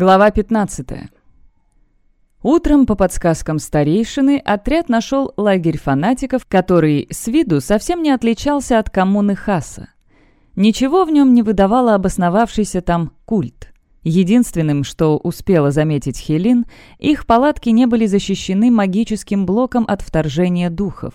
Глава 15. Утром, по подсказкам старейшины, отряд нашел лагерь фанатиков, который с виду совсем не отличался от коммуны Хаса. Ничего в нем не выдавало обосновавшийся там культ. Единственным, что успела заметить Хелин, их палатки не были защищены магическим блоком от вторжения духов.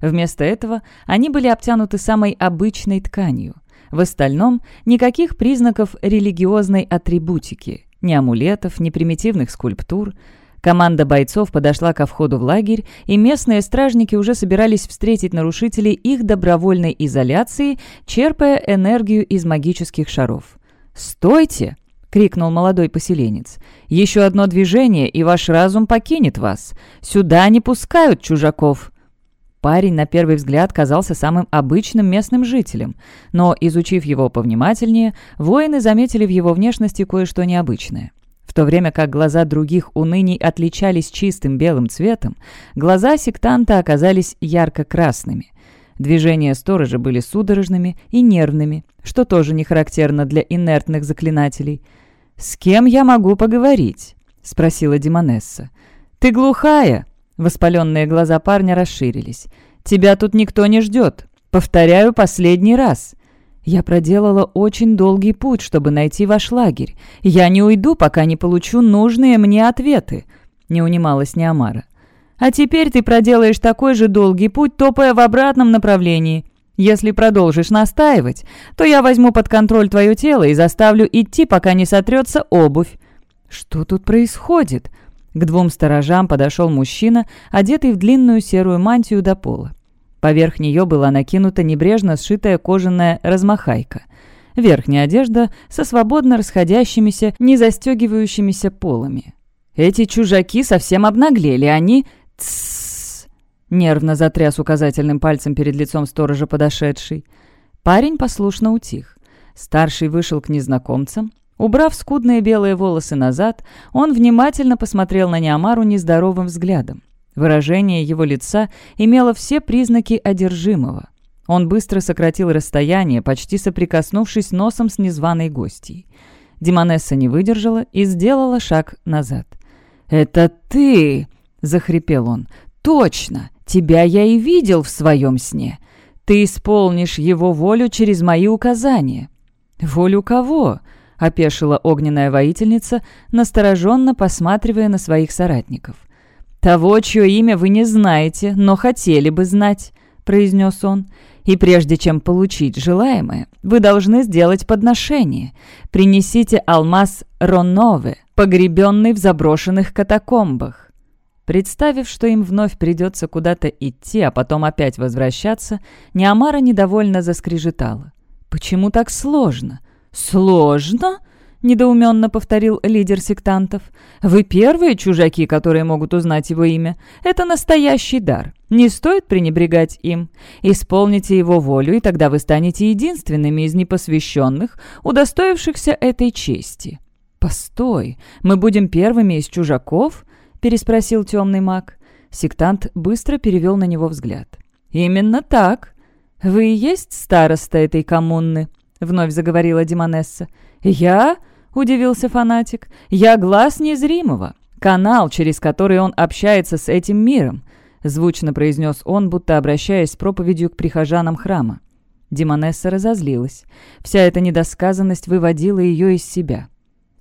Вместо этого они были обтянуты самой обычной тканью. В остальном никаких признаков религиозной атрибутики, ни амулетов, ни примитивных скульптур. Команда бойцов подошла ко входу в лагерь, и местные стражники уже собирались встретить нарушителей их добровольной изоляции, черпая энергию из магических шаров. «Стойте!» — крикнул молодой поселенец. «Еще одно движение, и ваш разум покинет вас. Сюда не пускают чужаков!» Парень на первый взгляд казался самым обычным местным жителем, но, изучив его повнимательнее, воины заметили в его внешности кое-что необычное. В то время как глаза других уныний отличались чистым белым цветом, глаза сектанта оказались ярко-красными. Движения сторожа были судорожными и нервными, что тоже не характерно для инертных заклинателей. «С кем я могу поговорить?» — спросила Димонесса. «Ты глухая!» Воспаленные глаза парня расширились. «Тебя тут никто не ждет. Повторяю последний раз. Я проделала очень долгий путь, чтобы найти ваш лагерь. Я не уйду, пока не получу нужные мне ответы», — не унималась Неомара. «А теперь ты проделаешь такой же долгий путь, топая в обратном направлении. Если продолжишь настаивать, то я возьму под контроль твое тело и заставлю идти, пока не сотрется обувь». «Что тут происходит?» К двум сторожам подошел мужчина, одетый в длинную серую мантию до пола. Поверх нее была накинута небрежно сшитая кожаная размахайка. Верхняя одежда со свободно расходящимися, не застегивающимися полами. «Эти чужаки совсем обнаглели, они...» «Тссс!» — нервно затряс указательным пальцем перед лицом сторожа подошедший. Парень послушно утих. Старший вышел к незнакомцам, Убрав скудные белые волосы назад, он внимательно посмотрел на Неомару нездоровым взглядом. Выражение его лица имело все признаки одержимого. Он быстро сократил расстояние, почти соприкоснувшись носом с незваной гостьей. Демонесса не выдержала и сделала шаг назад. «Это ты!» — захрипел он. «Точно! Тебя я и видел в своем сне. Ты исполнишь его волю через мои указания». «Волю кого?» — опешила огненная воительница, настороженно посматривая на своих соратников. «Того, чье имя вы не знаете, но хотели бы знать», — произнес он. «И прежде чем получить желаемое, вы должны сделать подношение. Принесите алмаз Ронове, погребенный в заброшенных катакомбах». Представив, что им вновь придется куда-то идти, а потом опять возвращаться, Неамара недовольно заскрежетала. «Почему так сложно? «Сложно?» — недоуменно повторил лидер сектантов. «Вы первые чужаки, которые могут узнать его имя. Это настоящий дар. Не стоит пренебрегать им. Исполните его волю, и тогда вы станете единственными из непосвященных, удостоившихся этой чести». «Постой, мы будем первыми из чужаков?» — переспросил темный маг. Сектант быстро перевел на него взгляд. «Именно так. Вы и есть староста этой коммуны?» — вновь заговорила Димонесса. «Я?» — удивился фанатик. «Я глаз незримого, канал, через который он общается с этим миром», — звучно произнес он, будто обращаясь с проповедью к прихожанам храма. Димонесса разозлилась. Вся эта недосказанность выводила ее из себя.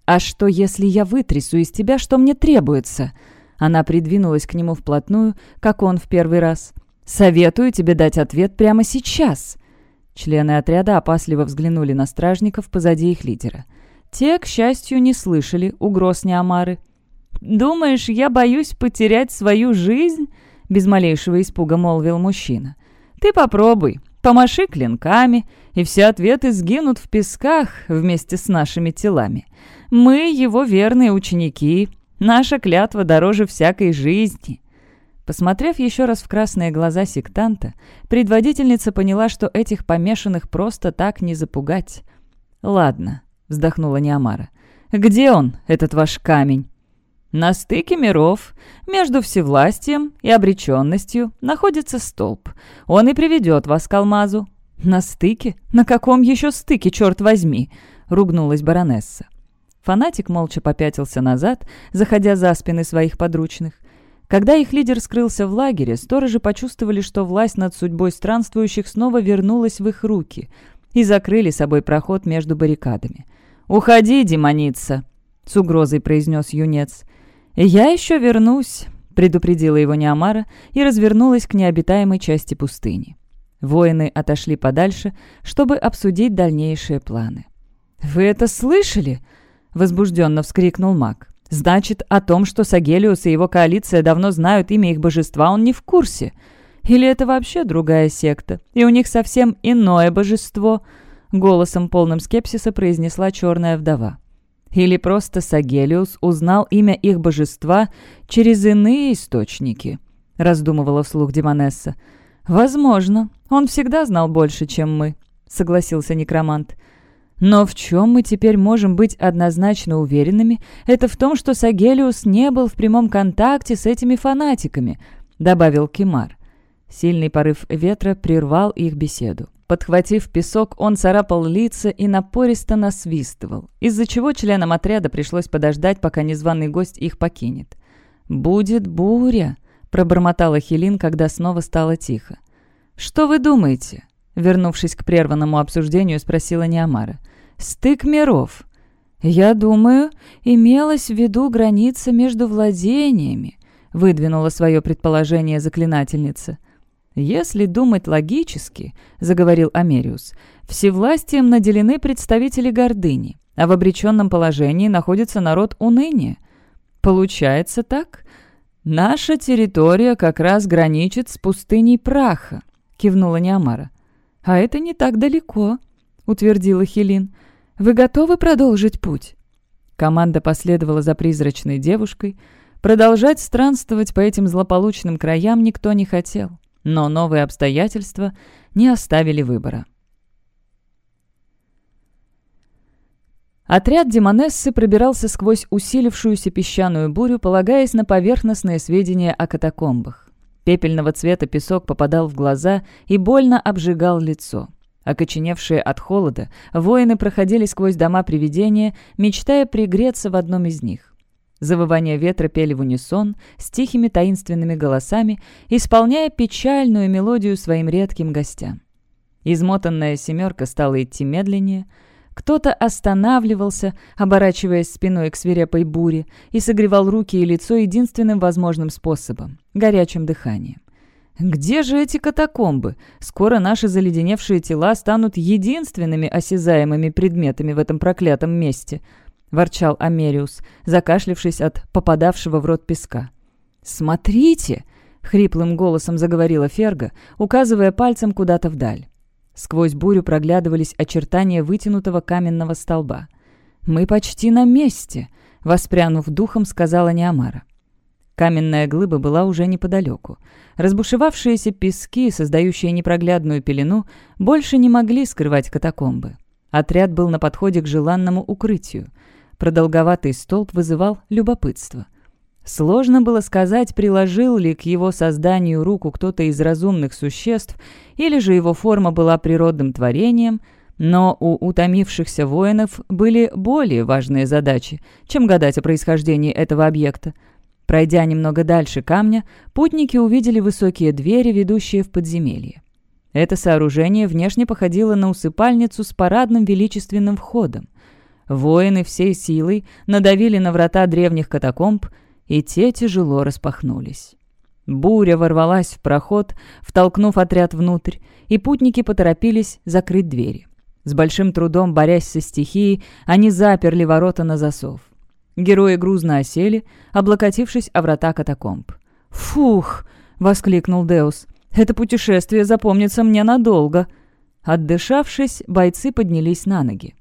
«А что, если я вытрясу из тебя, что мне требуется?» Она придвинулась к нему вплотную, как он в первый раз. «Советую тебе дать ответ прямо сейчас!» Члены отряда опасливо взглянули на стражников позади их лидера. Те, к счастью, не слышали угроз Неомары. «Думаешь, я боюсь потерять свою жизнь?» Без малейшего испуга молвил мужчина. «Ты попробуй, помаши клинками, и все ответы сгинут в песках вместе с нашими телами. Мы его верные ученики, наша клятва дороже всякой жизни». Посмотрев еще раз в красные глаза сектанта, предводительница поняла, что этих помешанных просто так не запугать. «Ладно», — вздохнула Неомара. «Где он, этот ваш камень?» «На стыке миров, между всевластием и обреченностью, находится столб. Он и приведет вас к алмазу». «На стыке? На каком еще стыке, черт возьми?» — ругнулась баронесса. Фанатик молча попятился назад, заходя за спины своих подручных. Когда их лидер скрылся в лагере, сторожи почувствовали, что власть над судьбой странствующих снова вернулась в их руки и закрыли собой проход между баррикадами. «Уходи, демоница!» — с угрозой произнес юнец. «Я еще вернусь», — предупредила его Неамара и развернулась к необитаемой части пустыни. Воины отошли подальше, чтобы обсудить дальнейшие планы. «Вы это слышали?» — возбужденно вскрикнул маг. «Значит, о том, что Сагелиус и его коалиция давно знают имя их божества, он не в курсе. Или это вообще другая секта, и у них совсем иное божество?» Голосом полным скепсиса произнесла черная вдова. Или просто Сагелиус узнал имя их божества через иные источники?» — раздумывала вслух Демонесса. «Возможно. Он всегда знал больше, чем мы», — согласился некромант. «Но в чем мы теперь можем быть однозначно уверенными, это в том, что Сагелиус не был в прямом контакте с этими фанатиками», — добавил Кимар. Сильный порыв ветра прервал их беседу. Подхватив песок, он царапал лица и напористо насвистывал, из-за чего членам отряда пришлось подождать, пока незваный гость их покинет. «Будет буря», — пробормотала Хелин, когда снова стало тихо. «Что вы думаете?» — вернувшись к прерванному обсуждению, спросила Неамара. «Стык миров». «Я думаю, имелась в виду граница между владениями», — выдвинула свое предположение заклинательница. «Если думать логически», — заговорил Америус, — «всевластием наделены представители гордыни, а в обреченном положении находится народ уныния. Получается так? Наша территория как раз граничит с пустыней праха», — кивнула Неамара. «А это не так далеко», — утвердила Хелин. «Вы готовы продолжить путь?» Команда последовала за призрачной девушкой. Продолжать странствовать по этим злополучным краям никто не хотел но новые обстоятельства не оставили выбора. Отряд Демонессы пробирался сквозь усилившуюся песчаную бурю, полагаясь на поверхностные сведения о катакомбах. Пепельного цвета песок попадал в глаза и больно обжигал лицо. Окоченевшие от холода, воины проходили сквозь дома привидения, мечтая пригреться в одном из них. Завывания ветра пели в унисон, с тихими таинственными голосами, исполняя печальную мелодию своим редким гостям. Измотанная семерка стала идти медленнее. Кто-то останавливался, оборачиваясь спиной к свирепой буре, и согревал руки и лицо единственным возможным способом — горячим дыханием. Где же эти катакомбы? Скоро наши заледеневшие тела станут единственными осязаемыми предметами в этом проклятом месте — ворчал Америус, закашлившись от попадавшего в рот песка. «Смотрите!» — хриплым голосом заговорила Ферга, указывая пальцем куда-то вдаль. Сквозь бурю проглядывались очертания вытянутого каменного столба. «Мы почти на месте!» — воспрянув духом, сказала Неамара. Каменная глыба была уже неподалеку. Разбушевавшиеся пески, создающие непроглядную пелену, больше не могли скрывать катакомбы. Отряд был на подходе к желанному укрытию — Продолговатый столб вызывал любопытство. Сложно было сказать, приложил ли к его созданию руку кто-то из разумных существ, или же его форма была природным творением, но у утомившихся воинов были более важные задачи, чем гадать о происхождении этого объекта. Пройдя немного дальше камня, путники увидели высокие двери, ведущие в подземелье. Это сооружение внешне походило на усыпальницу с парадным величественным входом. Воины всей силой надавили на врата древних катакомб, и те тяжело распахнулись. Буря ворвалась в проход, втолкнув отряд внутрь, и путники поторопились закрыть двери. С большим трудом, борясь со стихией, они заперли ворота на засов. Герои грузно осели, облокотившись о врата катакомб. «Фух!» — воскликнул Деус. «Это путешествие запомнится мне надолго!» Отдышавшись, бойцы поднялись на ноги.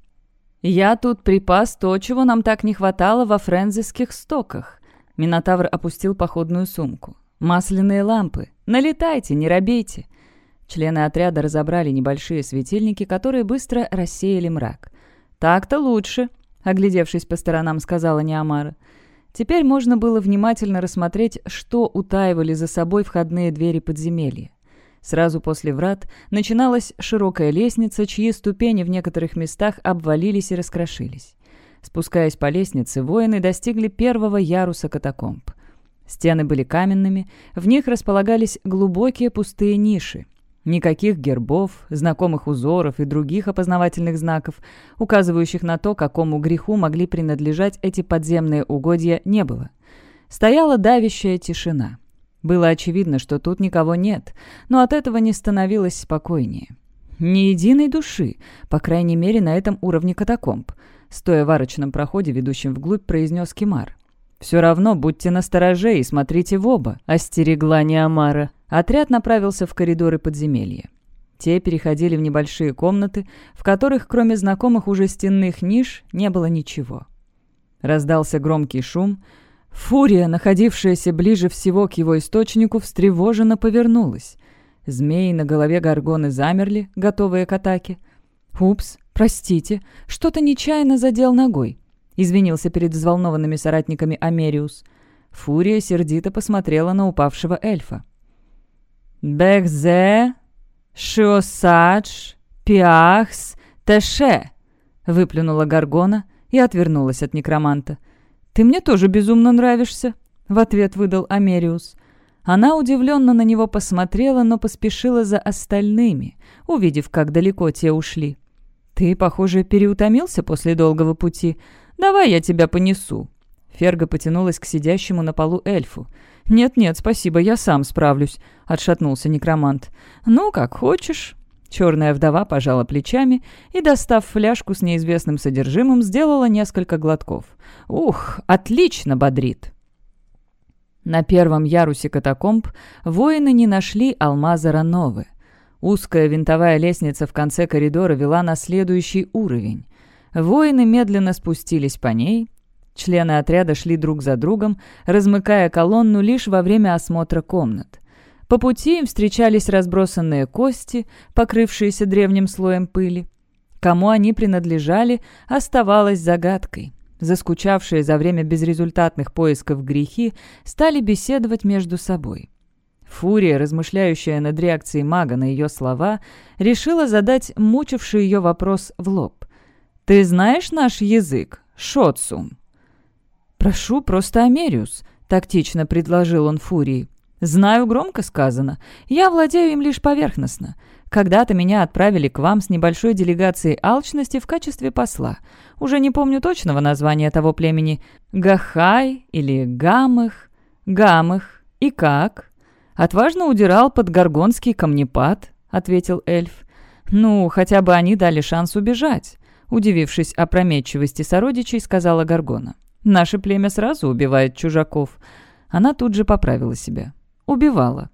«Я тут припас то, чего нам так не хватало во френзиских стоках». Минотавр опустил походную сумку. «Масляные лампы. Налетайте, не робейте». Члены отряда разобрали небольшие светильники, которые быстро рассеяли мрак. «Так-то лучше», — оглядевшись по сторонам, сказала Неамара. Теперь можно было внимательно рассмотреть, что утаивали за собой входные двери подземелья. Сразу после врат начиналась широкая лестница, чьи ступени в некоторых местах обвалились и раскрошились. Спускаясь по лестнице, воины достигли первого яруса катакомб. Стены были каменными, в них располагались глубокие пустые ниши. Никаких гербов, знакомых узоров и других опознавательных знаков, указывающих на то, какому греху могли принадлежать эти подземные угодья, не было. Стояла давящая тишина. Было очевидно, что тут никого нет, но от этого не становилось спокойнее. Ни единой души, по крайней мере, на этом уровне катакомб. Стоя в арочном проходе, ведущем вглубь, произнес Кимар. «Все равно будьте настороже и смотрите в оба», — остерегла Неамара. Отряд направился в коридоры подземелья. Те переходили в небольшие комнаты, в которых, кроме знакомых уже стенных ниш, не было ничего. Раздался громкий шум. Фурия, находившаяся ближе всего к его источнику, встревоженно повернулась. Змеи на голове горгоны замерли, готовые к атаке. «Упс, простите, что-то нечаянно задел ногой. — извинился перед взволнованными соратниками Америус. Фурия сердито посмотрела на упавшего эльфа. «Бекзе, шиосадж, пиахс, тэше!» — выплюнула Гаргона и отвернулась от некроманта. «Ты мне тоже безумно нравишься», — в ответ выдал Америус. Она удивленно на него посмотрела, но поспешила за остальными, увидев, как далеко те ушли. «Ты, похоже, переутомился после долгого пути», «Давай я тебя понесу». Ферга потянулась к сидящему на полу эльфу. «Нет-нет, спасибо, я сам справлюсь», — отшатнулся некромант. «Ну, как хочешь». Черная вдова пожала плечами и, достав фляжку с неизвестным содержимым, сделала несколько глотков. «Ух, отлично бодрит!» На первом ярусе катакомб воины не нашли алмаза Рановы. Узкая винтовая лестница в конце коридора вела на следующий уровень. Воины медленно спустились по ней. Члены отряда шли друг за другом, размыкая колонну лишь во время осмотра комнат. По пути им встречались разбросанные кости, покрывшиеся древним слоем пыли. Кому они принадлежали, оставалось загадкой. Заскучавшие за время безрезультатных поисков грехи стали беседовать между собой. Фурия, размышляющая над реакцией мага на ее слова, решила задать мучивший ее вопрос в лоб. «Ты знаешь наш язык, Шотсум?» «Прошу, просто Америус», — тактично предложил он Фурии. «Знаю, громко сказано. Я владею им лишь поверхностно. Когда-то меня отправили к вам с небольшой делегацией алчности в качестве посла. Уже не помню точного названия того племени. Гахай или Гамых? Гамых. И как?» «Отважно удирал под Горгонский камнепад», — ответил эльф. «Ну, хотя бы они дали шанс убежать. Удивившись опрометчивости сородичей, сказала Гаргона. «Наше племя сразу убивает чужаков». Она тут же поправила себя. «Убивала».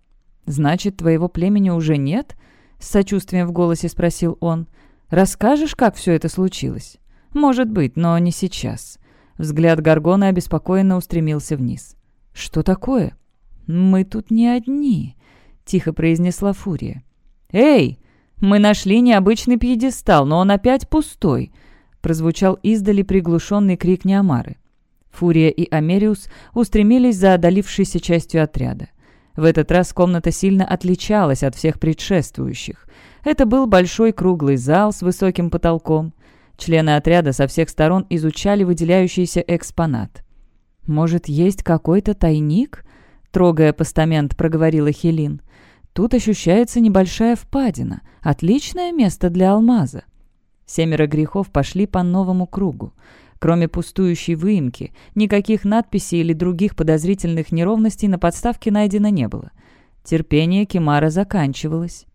«Значит, твоего племени уже нет?» С сочувствием в голосе спросил он. «Расскажешь, как все это случилось?» «Может быть, но не сейчас». Взгляд Гаргона обеспокоенно устремился вниз. «Что такое?» «Мы тут не одни», — тихо произнесла Фурия. «Эй!» «Мы нашли необычный пьедестал, но он опять пустой», — прозвучал издали приглушенный крик Неомары. Фурия и Америус устремились за одолившейся частью отряда. В этот раз комната сильно отличалась от всех предшествующих. Это был большой круглый зал с высоким потолком. Члены отряда со всех сторон изучали выделяющийся экспонат. «Может, есть какой-то тайник?» — трогая постамент, проговорила Хелин. Тут ощущается небольшая впадина. Отличное место для алмаза. Семеро грехов пошли по новому кругу. Кроме пустующей выемки, никаких надписей или других подозрительных неровностей на подставке найдено не было. Терпение Кимара заканчивалось.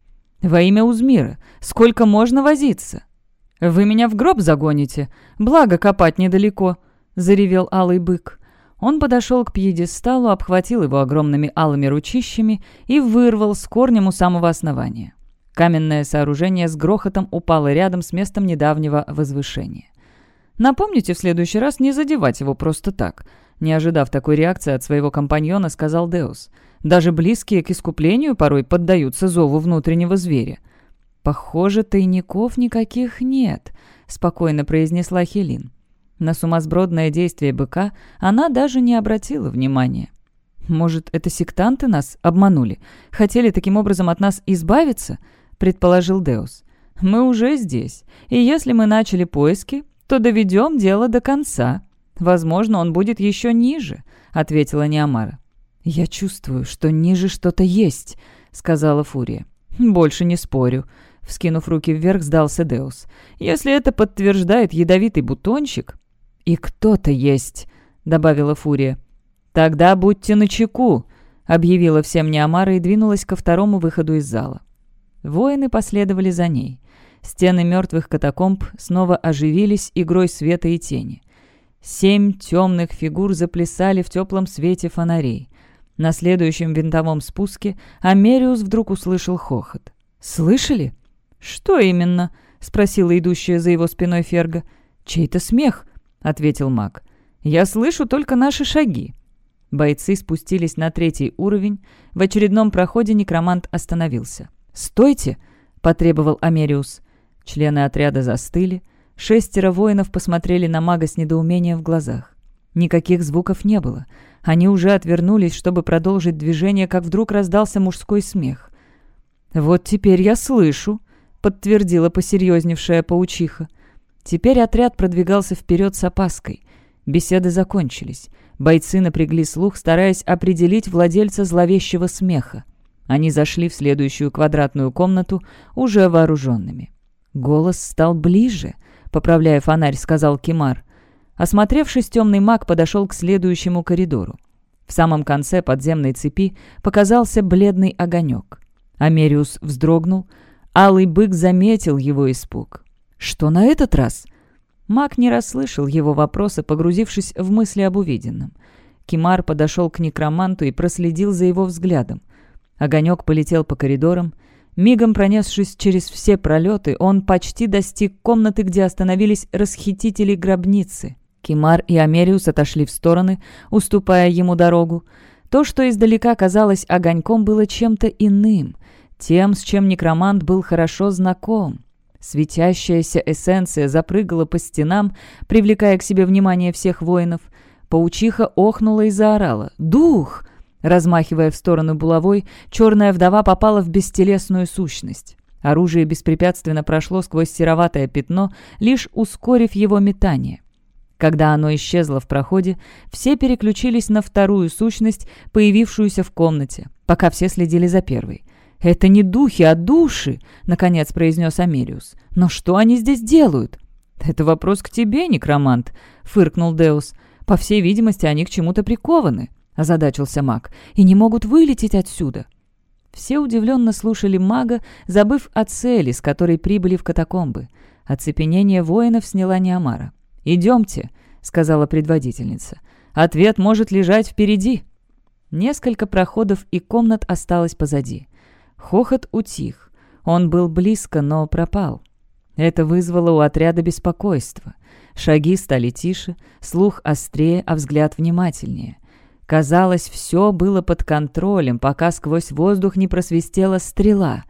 «Во имя Узмира! Сколько можно возиться?» «Вы меня в гроб загоните! Благо копать недалеко!» — заревел алый бык. Он подошел к пьедесталу, обхватил его огромными алыми ручищами и вырвал с корнем у самого основания. Каменное сооружение с грохотом упало рядом с местом недавнего возвышения. «Напомните в следующий раз не задевать его просто так», не ожидав такой реакции от своего компаньона, сказал Деус. «Даже близкие к искуплению порой поддаются зову внутреннего зверя». «Похоже, тайников никаких нет», — спокойно произнесла Хелин. На сумасбродное действие быка она даже не обратила внимания. «Может, это сектанты нас обманули? Хотели таким образом от нас избавиться?» — предположил Деус. «Мы уже здесь, и если мы начали поиски, то доведем дело до конца. Возможно, он будет еще ниже», — ответила Неомара. «Я чувствую, что ниже что-то есть», — сказала Фурия. «Больше не спорю», — вскинув руки вверх, сдался Деус. «Если это подтверждает ядовитый бутончик...» «И кто-то есть», — добавила Фурия. «Тогда будьте начеку», — объявила всем Неомара и двинулась ко второму выходу из зала. Воины последовали за ней. Стены мертвых катакомб снова оживились игрой света и тени. Семь темных фигур заплясали в теплом свете фонарей. На следующем винтовом спуске Америус вдруг услышал хохот. «Слышали?» «Что именно?» — спросила идущая за его спиной Ферга. «Чей-то смех», — ответил маг. «Я слышу только наши шаги». Бойцы спустились на третий уровень. В очередном проходе некромант остановился. «Стойте!» — потребовал Америус. Члены отряда застыли. Шестеро воинов посмотрели на мага с недоумением в глазах. Никаких звуков не было. Они уже отвернулись, чтобы продолжить движение, как вдруг раздался мужской смех. «Вот теперь я слышу», — подтвердила посерьезневшая паучиха. Теперь отряд продвигался вперед с опаской. Беседы закончились. Бойцы напрягли слух, стараясь определить владельца зловещего смеха. Они зашли в следующую квадратную комнату, уже вооруженными. «Голос стал ближе», — поправляя фонарь, сказал Кимар. Осмотревшись, темный маг подошел к следующему коридору. В самом конце подземной цепи показался бледный огонек. Америус вздрогнул. Алый бык заметил его испуг. «Что на этот раз?» Маг не расслышал его вопроса, погрузившись в мысли об увиденном. Кимар подошел к некроманту и проследил за его взглядом. Огонек полетел по коридорам. Мигом пронесшись через все пролеты, он почти достиг комнаты, где остановились расхитители гробницы. Кимар и Америус отошли в стороны, уступая ему дорогу. То, что издалека казалось огоньком, было чем-то иным, тем, с чем некромант был хорошо знаком. Светящаяся эссенция запрыгала по стенам, привлекая к себе внимание всех воинов. Паучиха охнула и заорала. «Дух!» Размахивая в сторону булавой, черная вдова попала в бестелесную сущность. Оружие беспрепятственно прошло сквозь сероватое пятно, лишь ускорив его метание. Когда оно исчезло в проходе, все переключились на вторую сущность, появившуюся в комнате, пока все следили за первой. «Это не духи, а души!» — наконец произнес Америус. «Но что они здесь делают?» «Это вопрос к тебе, некромант», — фыркнул Деус. «По всей видимости, они к чему-то прикованы». — озадачился маг, — «и не могут вылететь отсюда». Все удивленно слушали мага, забыв о цели, с которой прибыли в катакомбы. Оцепенение воинов сняла Неомара. «Идемте», — сказала предводительница. «Ответ может лежать впереди». Несколько проходов и комнат осталось позади. Хохот утих. Он был близко, но пропал. Это вызвало у отряда беспокойство. Шаги стали тише, слух острее, а взгляд внимательнее. Казалось, все было под контролем, пока сквозь воздух не просвистела стрела.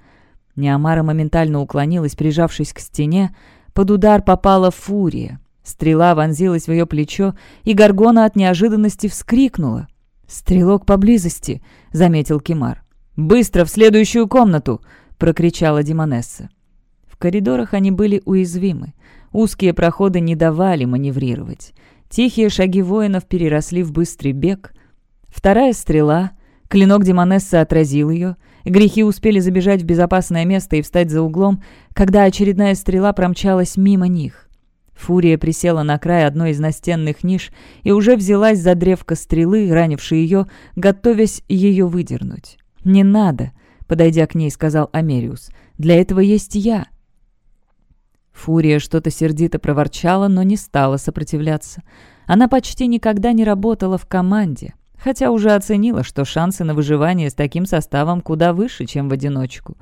Неомара моментально уклонилась, прижавшись к стене. Под удар попала фурия. Стрела вонзилась в ее плечо, и Гаргона от неожиданности вскрикнула. «Стрелок поблизости», — заметил Кимар. «Быстро в следующую комнату!» — прокричала Димонесса. В коридорах они были уязвимы. Узкие проходы не давали маневрировать. Тихие шаги воинов переросли в быстрый бег. Вторая стрела. Клинок Демонессы отразил ее. Грехи успели забежать в безопасное место и встать за углом, когда очередная стрела промчалась мимо них. Фурия присела на край одной из настенных ниш и уже взялась за древко стрелы, ранившей ее, готовясь ее выдернуть. «Не надо», — подойдя к ней, сказал Америус. «Для этого есть я». Фурия что-то сердито проворчала, но не стала сопротивляться. Она почти никогда не работала в команде хотя уже оценила, что шансы на выживание с таким составом куда выше, чем в одиночку.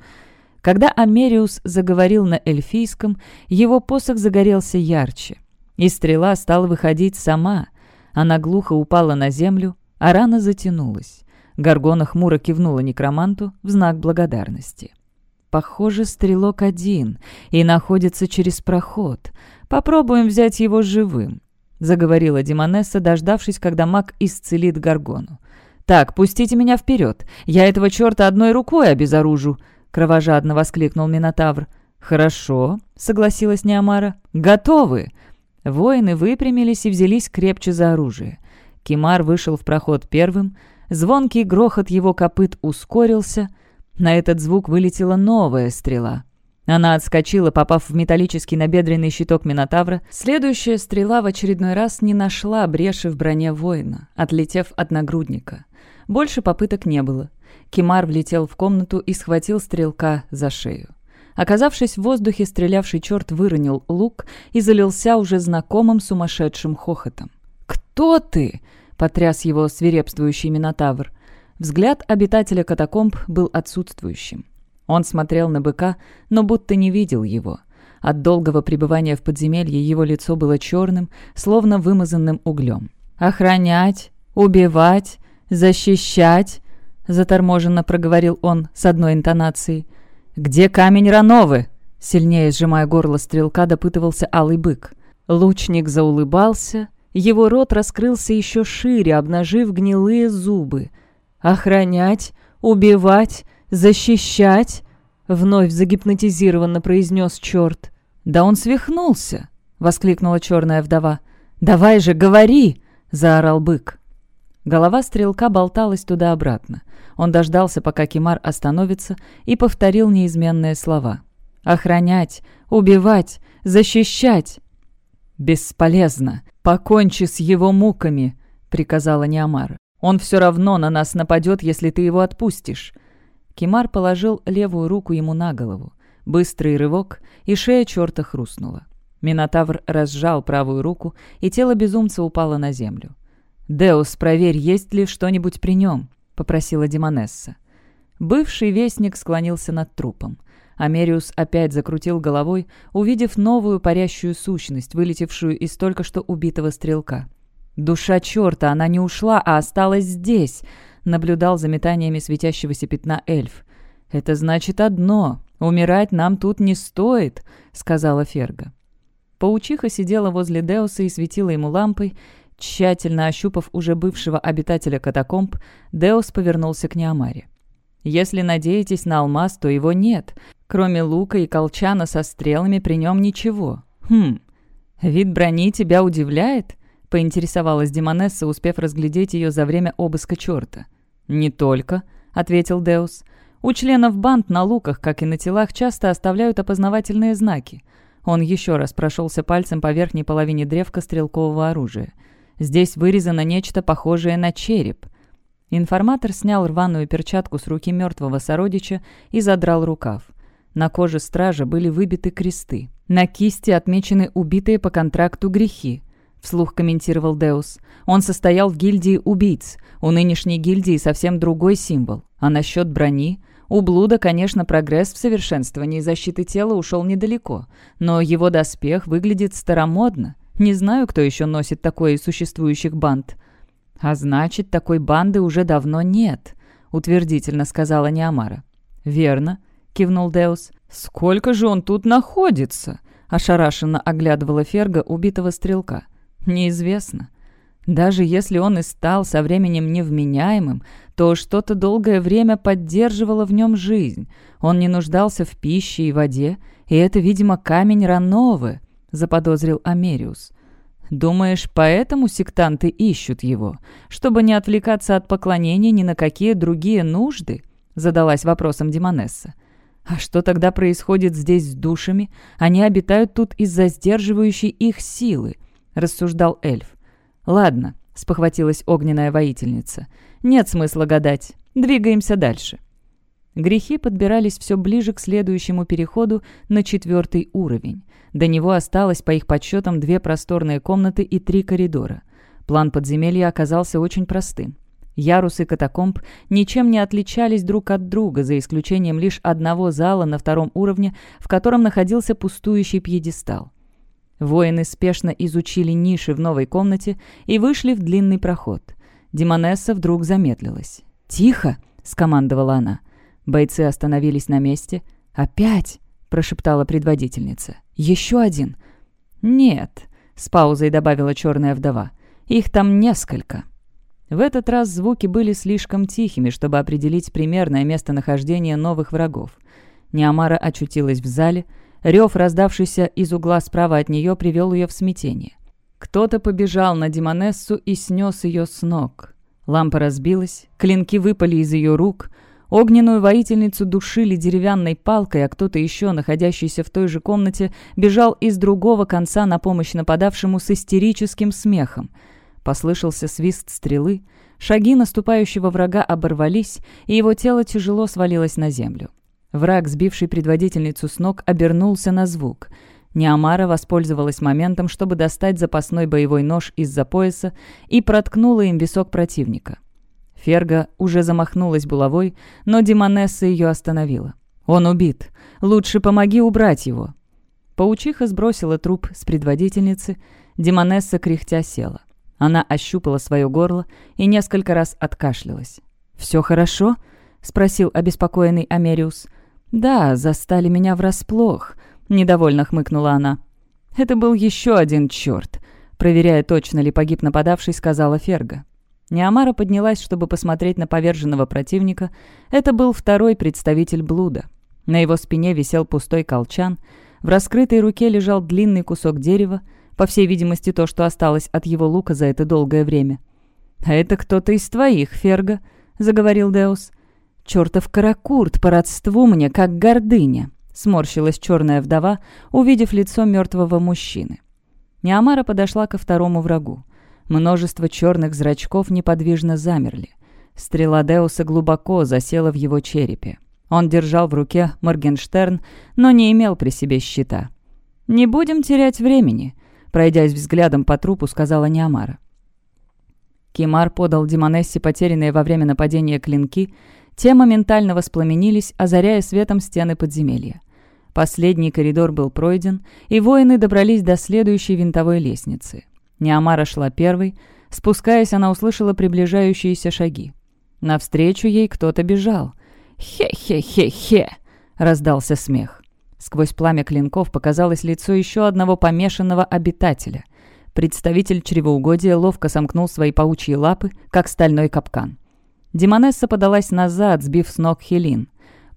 Когда Америус заговорил на эльфийском, его посох загорелся ярче, и стрела стала выходить сама. Она глухо упала на землю, а рана затянулась. Гаргона хмуро кивнула некроманту в знак благодарности. «Похоже, стрелок один и находится через проход. Попробуем взять его живым заговорила Димонесса, дождавшись, когда маг исцелит Гаргону. «Так, пустите меня вперед. Я этого черта одной рукой обезоружу!» — кровожадно воскликнул Минотавр. «Хорошо», — согласилась Неомара. «Готовы!» Воины выпрямились и взялись крепче за оружие. Кимар вышел в проход первым, звонкий грохот его копыт ускорился. На этот звук вылетела новая стрела. Она отскочила, попав в металлический набедренный щиток Минотавра. Следующая стрела в очередной раз не нашла бреши в броне воина, отлетев от нагрудника. Больше попыток не было. Кимар влетел в комнату и схватил стрелка за шею. Оказавшись в воздухе, стрелявший черт выронил лук и залился уже знакомым сумасшедшим хохотом. «Кто ты?» — потряс его свирепствующий Минотавр. Взгляд обитателя катакомб был отсутствующим. Он смотрел на быка, но будто не видел его. От долгого пребывания в подземелье его лицо было черным, словно вымазанным углем. «Охранять, убивать, защищать», — заторможенно проговорил он с одной интонацией. «Где камень Рановы?» Сильнее сжимая горло стрелка, допытывался алый бык. Лучник заулыбался, его рот раскрылся еще шире, обнажив гнилые зубы. «Охранять, убивать, защищать!» Вновь загипнотизированно произнес черт. «Да он свихнулся!» — воскликнула черная вдова. «Давай же, говори!» — заорал бык. Голова стрелка болталась туда-обратно. Он дождался, пока Кимар остановится, и повторил неизменные слова. «Охранять, убивать, защищать!» «Бесполезно! Покончи с его муками!» — приказала Неомара. «Он все равно на нас нападет, если ты его отпустишь. Кимар положил левую руку ему на голову. Быстрый рывок, и шея черта хрустнула. Минотавр разжал правую руку, и тело безумца упало на землю. «Деус, проверь, есть ли что-нибудь при нем», — попросила Демонесса. Бывший вестник склонился над трупом. Америус опять закрутил головой, увидев новую парящую сущность, вылетевшую из только что убитого стрелка. «Душа черта, она не ушла, а осталась здесь!» наблюдал за метаниями светящегося пятна эльф. «Это значит одно. Умирать нам тут не стоит», — сказала Ферга. Паучиха сидела возле Деуса и светила ему лампой. Тщательно ощупав уже бывшего обитателя катакомб, Деус повернулся к Неомаре. «Если надеетесь на алмаз, то его нет. Кроме лука и колчана со стрелами при нем ничего. Хм, вид брони тебя удивляет?» — поинтересовалась Демонесса, успев разглядеть ее за время обыска черта. «Не только», — ответил Деус. «У членов банд на луках, как и на телах, часто оставляют опознавательные знаки». Он еще раз прошелся пальцем по верхней половине древка стрелкового оружия. Здесь вырезано нечто похожее на череп. Информатор снял рваную перчатку с руки мертвого сородича и задрал рукав. На коже стража были выбиты кресты. На кисти отмечены убитые по контракту грехи вслух комментировал Деус. «Он состоял в гильдии убийц. У нынешней гильдии совсем другой символ. А насчет брони? У Блуда, конечно, прогресс в совершенствовании защиты тела ушел недалеко, но его доспех выглядит старомодно. Не знаю, кто еще носит такое из существующих банд». «А значит, такой банды уже давно нет», — утвердительно сказала Неамара. «Верно», — кивнул Деус. «Сколько же он тут находится?» — ошарашенно оглядывала Ферга убитого стрелка. Неизвестно. Даже если он и стал со временем невменяемым, то что-то долгое время поддерживало в нем жизнь. Он не нуждался в пище и воде, и это, видимо, камень Рановы, заподозрил Америус. «Думаешь, поэтому сектанты ищут его? Чтобы не отвлекаться от поклонения ни на какие другие нужды?» задалась вопросом Демонесса. «А что тогда происходит здесь с душами? Они обитают тут из-за сдерживающей их силы. — рассуждал эльф. «Ладно», — спохватилась огненная воительница. «Нет смысла гадать. Двигаемся дальше». Грехи подбирались все ближе к следующему переходу на четвертый уровень. До него осталось, по их подсчетам, две просторные комнаты и три коридора. План подземелья оказался очень простым. Ярусы катакомб ничем не отличались друг от друга, за исключением лишь одного зала на втором уровне, в котором находился пустующий пьедестал. Воины спешно изучили ниши в новой комнате и вышли в длинный проход. Демонесса вдруг замедлилась. «Тихо!» — скомандовала она. Бойцы остановились на месте. «Опять!» — прошептала предводительница. «Еще один!» «Нет!» — с паузой добавила черная вдова. «Их там несколько!» В этот раз звуки были слишком тихими, чтобы определить примерное местонахождение новых врагов. Неамара очутилась в зале — Рев, раздавшийся из угла справа от нее, привел ее в смятение. Кто-то побежал на Демонессу и снес ее с ног. Лампа разбилась, клинки выпали из ее рук, огненную воительницу душили деревянной палкой, а кто-то еще, находящийся в той же комнате, бежал из другого конца на помощь нападавшему с истерическим смехом. Послышался свист стрелы, шаги наступающего врага оборвались, и его тело тяжело свалилось на землю. Враг, сбивший предводительницу с ног, обернулся на звук — Неамара воспользовалась моментом, чтобы достать запасной боевой нож из-за пояса и проткнула им висок противника. Ферга уже замахнулась булавой, но Димонесса ее остановила. «Он убит. Лучше помоги убрать его». Паучиха сбросила труп с предводительницы, Димонесса кряхтя села. Она ощупала свое горло и несколько раз откашлялась. «Все хорошо?» — спросил обеспокоенный Америус. «Да, застали меня врасплох», Недовольно хмыкнула она. «Это был еще один черт», — проверяя, точно ли погиб нападавший, сказала Ферга. Неамара поднялась, чтобы посмотреть на поверженного противника. Это был второй представитель блуда. На его спине висел пустой колчан. В раскрытой руке лежал длинный кусок дерева, по всей видимости, то, что осталось от его лука за это долгое время. «А это кто-то из твоих, Ферга», — заговорил Деус. «Чертов каракурт по родству мне, как гордыня. Сморщилась черная вдова, увидев лицо мертвого мужчины. Неамара подошла ко второму врагу. Множество черных зрачков неподвижно замерли. Стрела Деуса глубоко засела в его черепе. Он держал в руке Моргенштерн, но не имел при себе щита. «Не будем терять времени», — пройдясь взглядом по трупу, сказала Неамара. Кимар подал Димонессе потерянные во время нападения клинки, те моментально воспламенились, озаряя светом стены подземелья. Последний коридор был пройден, и воины добрались до следующей винтовой лестницы. Неамара шла первой. Спускаясь, она услышала приближающиеся шаги. Навстречу ей кто-то бежал. «Хе-хе-хе-хе!» — раздался смех. Сквозь пламя клинков показалось лицо еще одного помешанного обитателя. Представитель чревоугодия ловко сомкнул свои паучьи лапы, как стальной капкан. Демонесса подалась назад, сбив с ног Хелин.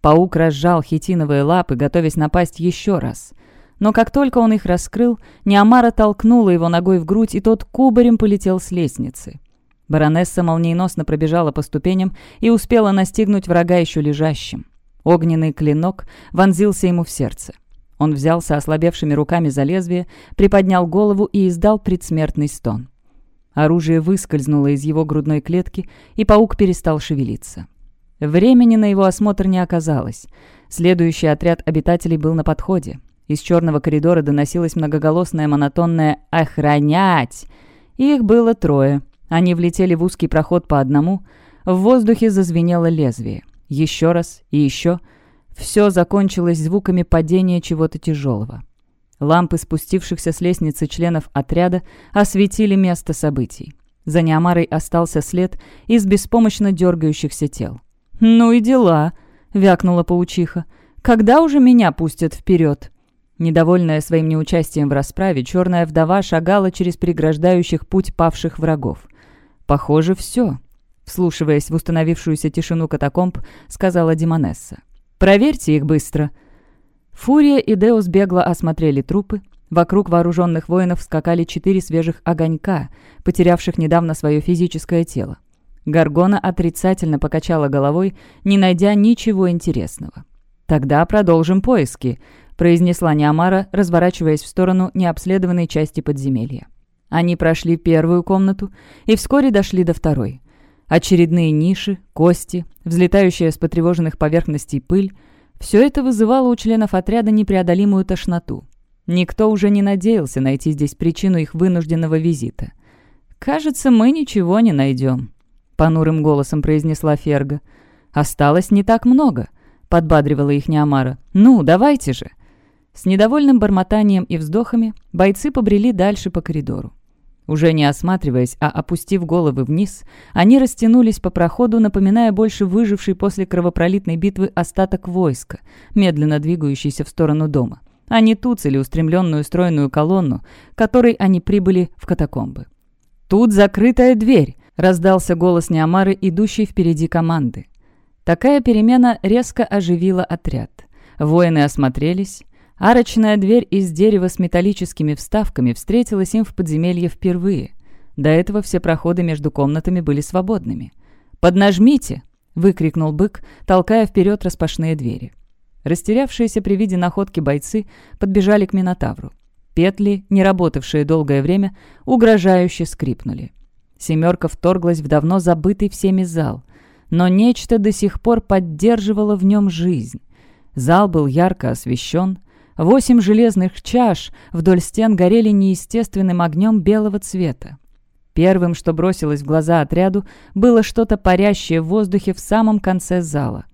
Паук разжал хитиновые лапы, готовясь напасть еще раз. Но как только он их раскрыл, Неамара толкнула его ногой в грудь, и тот кубарем полетел с лестницы. Баронесса молниеносно пробежала по ступеням и успела настигнуть врага еще лежащим. Огненный клинок вонзился ему в сердце. Он взялся ослабевшими руками за лезвие, приподнял голову и издал предсмертный стон. Оружие выскользнуло из его грудной клетки, и паук перестал шевелиться. Времени на его осмотр не оказалось. Следующий отряд обитателей был на подходе. Из черного коридора доносилось многоголосное монотонное «Охранять!». Их было трое. Они влетели в узкий проход по одному. В воздухе зазвенело лезвие. Еще раз и еще. Все закончилось звуками падения чего-то тяжелого. Лампы спустившихся с лестницы членов отряда осветили место событий. За Неомарой остался след из беспомощно дергающихся тел. «Ну и дела», — вякнула паучиха. «Когда уже меня пустят вперед?» Недовольная своим неучастием в расправе, черная вдова шагала через преграждающих путь павших врагов. «Похоже, все», — вслушиваясь в установившуюся тишину катакомб, сказала Димонесса. «Проверьте их быстро», — Фурия и Деус бегло осмотрели трупы. Вокруг вооруженных воинов скакали четыре свежих огонька, потерявших недавно свое физическое тело. Гаргона отрицательно покачала головой, не найдя ничего интересного. «Тогда продолжим поиски», — произнесла Неамара, разворачиваясь в сторону необследованной части подземелья. Они прошли первую комнату и вскоре дошли до второй. Очередные ниши, кости, взлетающая с потревоженных поверхностей пыль — все это вызывало у членов отряда непреодолимую тошноту. Никто уже не надеялся найти здесь причину их вынужденного визита. «Кажется, мы ничего не найдем», — понурым голосом произнесла Ферга. «Осталось не так много», — подбадривала их Неамара. «Ну, давайте же». С недовольным бормотанием и вздохами бойцы побрели дальше по коридору. Уже не осматриваясь, а опустив головы вниз, они растянулись по проходу, напоминая больше выживший после кровопролитной битвы остаток войска, медленно двигающийся в сторону дома, а не ту целеустремленную стройную колонну, которой они прибыли в катакомбы. «Тут закрытая дверь!» — раздался голос Неомары, идущей впереди команды. Такая перемена резко оживила отряд. Воины осмотрелись. Арочная дверь из дерева с металлическими вставками встретилась им в подземелье впервые. До этого все проходы между комнатами были свободными. «Поднажмите!» — выкрикнул бык, толкая вперед распашные двери. Растерявшиеся при виде находки бойцы подбежали к Минотавру. Петли, не работавшие долгое время, угрожающе скрипнули. Семерка вторглась в давно забытый всеми зал, но нечто до сих пор поддерживало в нем жизнь. Зал был ярко освещен, восемь железных чаш вдоль стен горели неестественным огнем белого цвета. Первым, что бросилось в глаза отряду, было что-то парящее в воздухе в самом конце зала.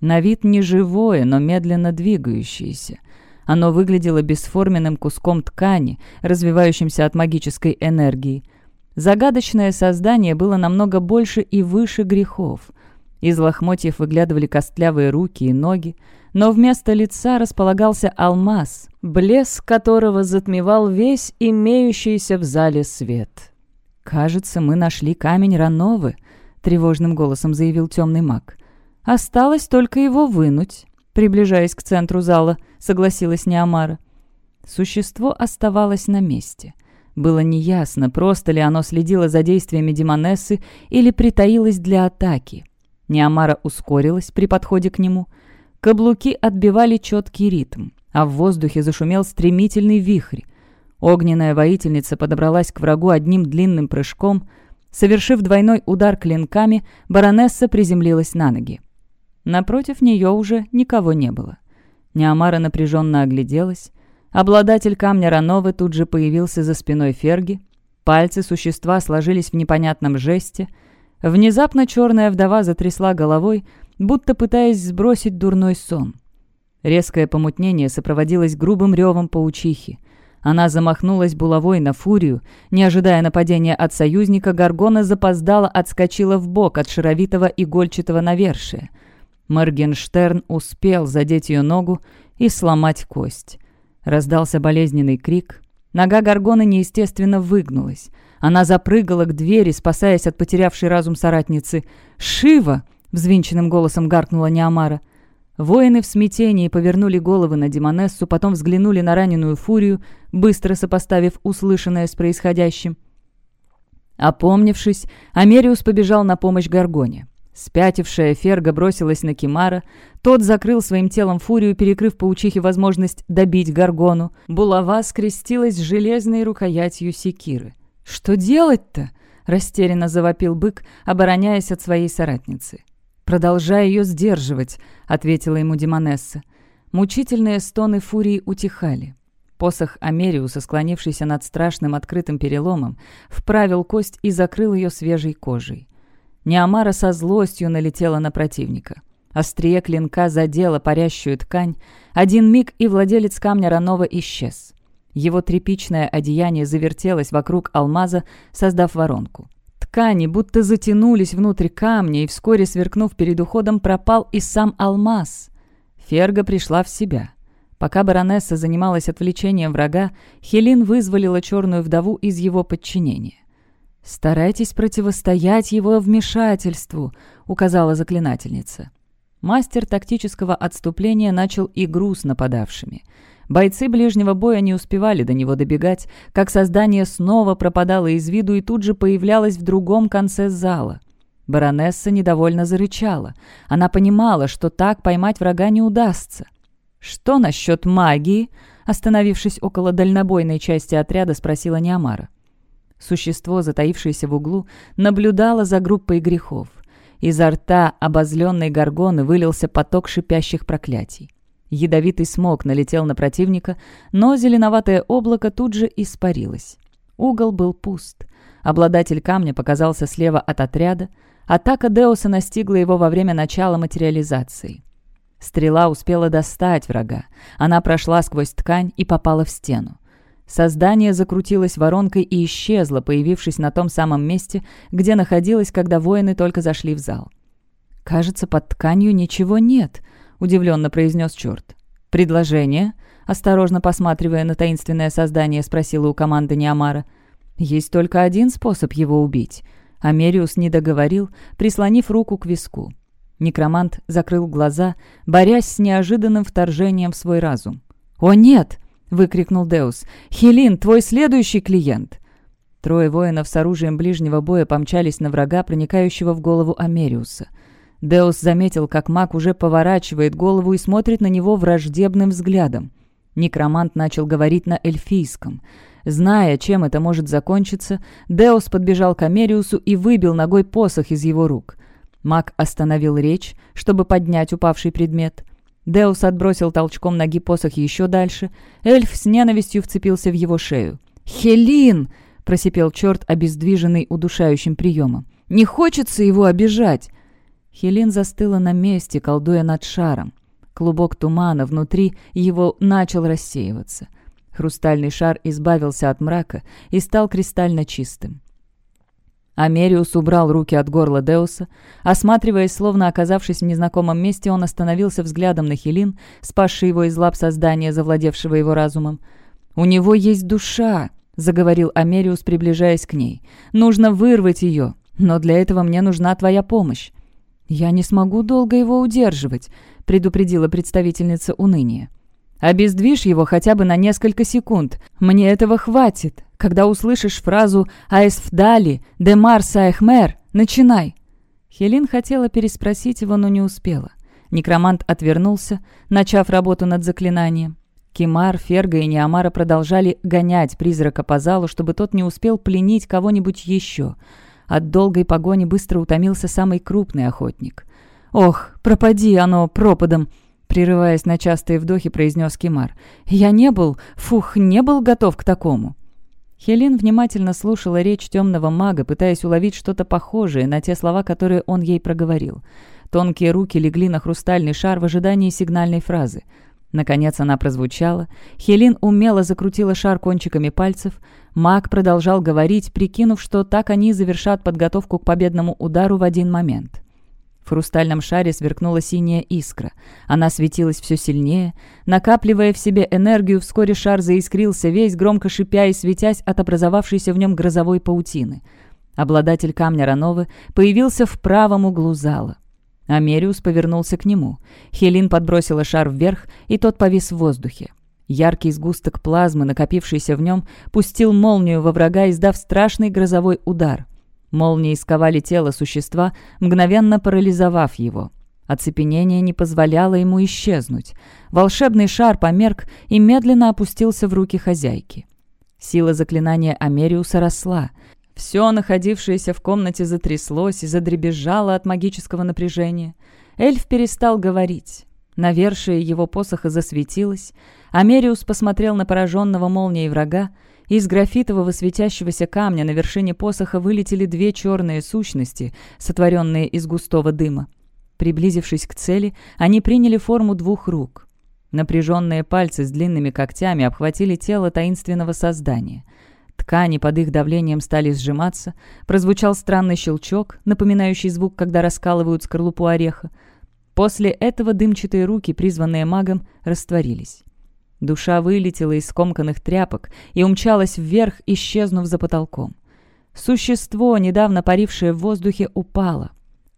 На вид не живое, но медленно двигающееся. Оно выглядело бесформенным куском ткани, развивающимся от магической энергии. Загадочное создание было намного больше и выше грехов. Из лохмотьев выглядывали костлявые руки и ноги, но вместо лица располагался алмаз, блеск которого затмевал весь имеющийся в зале свет. «Кажется, мы нашли камень Рановы», — тревожным голосом заявил темный маг. «Осталось только его вынуть», — приближаясь к центру зала, согласилась Неамара. Существо оставалось на месте. Было неясно, просто ли оно следило за действиями Демонессы или притаилось для атаки. Неамара ускорилась при подходе к нему. Каблуки отбивали четкий ритм, а в воздухе зашумел стремительный вихрь. Огненная воительница подобралась к врагу одним длинным прыжком. Совершив двойной удар клинками, баронесса приземлилась на ноги. Напротив нее уже никого не было. Неамара напряженно огляделась. Обладатель камня Рановы тут же появился за спиной Ферги. Пальцы существа сложились в непонятном жесте. Внезапно черная вдова затрясла головой, будто пытаясь сбросить дурной сон. Резкое помутнение сопроводилось грубым ревом паучихи. Она замахнулась булавой на фурию. Не ожидая нападения от союзника, Гаргона запоздала отскочила в бок от шаровитого игольчатого навершия. Моргенштерн успел задеть ее ногу и сломать кость. Раздался болезненный крик. Нога Гаргоны неестественно выгнулась. Она запрыгала к двери, спасаясь от потерявшей разум соратницы. «Шива!» — взвинченным голосом гаркнула Неамара. Воины в смятении повернули головы на Демонессу, потом взглянули на раненую фурию, быстро сопоставив услышанное с происходящим. Опомнившись, Америус побежал на помощь Гаргоне. Спятившая Ферга бросилась на Кимара. Тот закрыл своим телом фурию, перекрыв паучихе возможность добить Гаргону. Булава скрестилась с железной рукоятью секиры. «Что делать-то?» — растерянно завопил бык, обороняясь от своей соратницы. «Продолжай ее сдерживать», — ответила ему Демонесса. Мучительные стоны фурии утихали. Посох Америуса, склонившийся над страшным открытым переломом, вправил кость и закрыл ее свежей кожей. Неамара со злостью налетела на противника. Острие клинка задело парящую ткань. Один миг, и владелец камня Ранова исчез. Его тряпичное одеяние завертелось вокруг алмаза, создав воронку. Ткани будто затянулись внутрь камня, и вскоре, сверкнув перед уходом, пропал и сам алмаз. Ферга пришла в себя. Пока баронесса занималась отвлечением врага, Хелин вызволила черную вдову из его подчинения. «Старайтесь противостоять его вмешательству», — указала заклинательница. Мастер тактического отступления начал игру с нападавшими — Бойцы ближнего боя не успевали до него добегать, как создание снова пропадало из виду и тут же появлялось в другом конце зала. Баронесса недовольно зарычала. Она понимала, что так поймать врага не удастся. «Что насчет магии?» Остановившись около дальнобойной части отряда, спросила Неамара. Существо, затаившееся в углу, наблюдало за группой грехов. Изо рта обозленной горгоны вылился поток шипящих проклятий. Ядовитый смог налетел на противника, но зеленоватое облако тут же испарилось. Угол был пуст. Обладатель камня показался слева от отряда. Атака Деуса настигла его во время начала материализации. Стрела успела достать врага. Она прошла сквозь ткань и попала в стену. Создание закрутилось воронкой и исчезло, появившись на том самом месте, где находилось, когда воины только зашли в зал. «Кажется, под тканью ничего нет», — удивленно произнес черт. «Предложение?» — осторожно посматривая на таинственное создание, спросила у команды Неамара. «Есть только один способ его убить». Америус не договорил, прислонив руку к виску. Некромант закрыл глаза, борясь с неожиданным вторжением в свой разум. «О, нет!» — выкрикнул Деус. «Хелин, твой следующий клиент!» Трое воинов с оружием ближнего боя помчались на врага, проникающего в голову Америуса. Деус заметил, как маг уже поворачивает голову и смотрит на него враждебным взглядом. Некромант начал говорить на эльфийском. Зная, чем это может закончиться, Деус подбежал к Америусу и выбил ногой посох из его рук. Маг остановил речь, чтобы поднять упавший предмет. Деус отбросил толчком ноги посох еще дальше. Эльф с ненавистью вцепился в его шею. «Хелин!» – просипел черт, обездвиженный удушающим приемом. «Не хочется его обижать!» Хелин застыла на месте, колдуя над шаром. Клубок тумана внутри его начал рассеиваться. Хрустальный шар избавился от мрака и стал кристально чистым. Америус убрал руки от горла Деуса. Осматриваясь, словно оказавшись в незнакомом месте, он остановился взглядом на Хелин, спасший его из лап создания, завладевшего его разумом. «У него есть душа!» — заговорил Америус, приближаясь к ней. «Нужно вырвать ее, но для этого мне нужна твоя помощь». «Я не смогу долго его удерживать», — предупредила представительница уныния. «Обездвижь его хотя бы на несколько секунд. Мне этого хватит. Когда услышишь фразу «Аэсфдали», «Де Марс Аэхмер», начинай». Хелин хотела переспросить его, но не успела. Некромант отвернулся, начав работу над заклинанием. Кимар, Ферга и Неамара продолжали гонять призрака по залу, чтобы тот не успел пленить кого-нибудь еще — от долгой погони быстро утомился самый крупный охотник. «Ох, пропади оно пропадом!» Прерываясь на частые вдохи, произнес Кимар. «Я не был, фух, не был готов к такому!» Хелин внимательно слушала речь темного мага, пытаясь уловить что-то похожее на те слова, которые он ей проговорил. Тонкие руки легли на хрустальный шар в ожидании сигнальной фразы. Наконец она прозвучала. Хелин умело закрутила шар кончиками пальцев. Маг продолжал говорить, прикинув, что так они завершат подготовку к победному удару в один момент. В хрустальном шаре сверкнула синяя искра. Она светилась все сильнее. Накапливая в себе энергию, вскоре шар заискрился, весь громко шипя и светясь от образовавшейся в нем грозовой паутины. Обладатель камня Рановы появился в правом углу зала. Америус повернулся к нему. Хелин подбросила шар вверх, и тот повис в воздухе. Яркий сгусток плазмы, накопившийся в нем, пустил молнию во врага, издав страшный грозовой удар. Молнии сковали тело существа, мгновенно парализовав его. Оцепенение не позволяло ему исчезнуть. Волшебный шар померк и медленно опустился в руки хозяйки. Сила заклинания Америуса росла. Все, находившееся в комнате, затряслось и задребезжало от магического напряжения. Эльф перестал говорить. Навершие его посоха засветилось. Америус посмотрел на пораженного молнией врага. Из графитового светящегося камня на вершине посоха вылетели две черные сущности, сотворенные из густого дыма. Приблизившись к цели, они приняли форму двух рук. Напряженные пальцы с длинными когтями обхватили тело таинственного создания — Ткани под их давлением стали сжиматься, прозвучал странный щелчок, напоминающий звук, когда раскалывают скорлупу ореха. После этого дымчатые руки, призванные магом, растворились. Душа вылетела из скомканных тряпок и умчалась вверх, исчезнув за потолком. Существо, недавно парившее в воздухе, упало.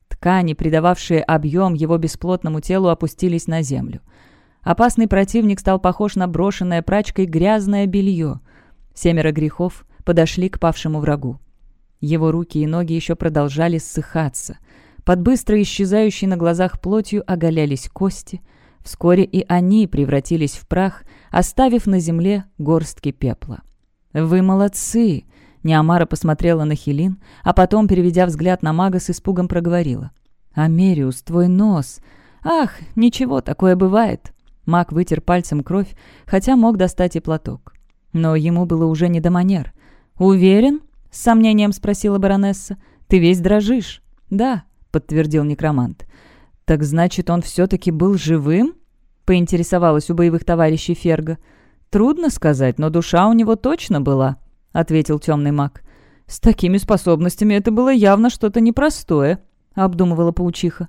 Ткани, придававшие объем его бесплотному телу, опустились на землю. Опасный противник стал похож на брошенное прачкой грязное белье. Семеро грехов подошли к павшему врагу. Его руки и ноги еще продолжали ссыхаться. Под быстро исчезающей на глазах плотью оголялись кости. Вскоре и они превратились в прах, оставив на земле горстки пепла. «Вы молодцы!» Неамара посмотрела на Хелин, а потом, переведя взгляд на мага, с испугом проговорила. «Америус, твой нос!» «Ах, ничего, такое бывает!» Маг вытер пальцем кровь, хотя мог достать и платок. Но ему было уже не до манер. «Уверен?» — с сомнением спросила баронесса. «Ты весь дрожишь». «Да», — подтвердил некромант. «Так значит, он все-таки был живым?» — поинтересовалась у боевых товарищей Ферга. «Трудно сказать, но душа у него точно была», — ответил темный маг. «С такими способностями это было явно что-то непростое», — обдумывала паучиха.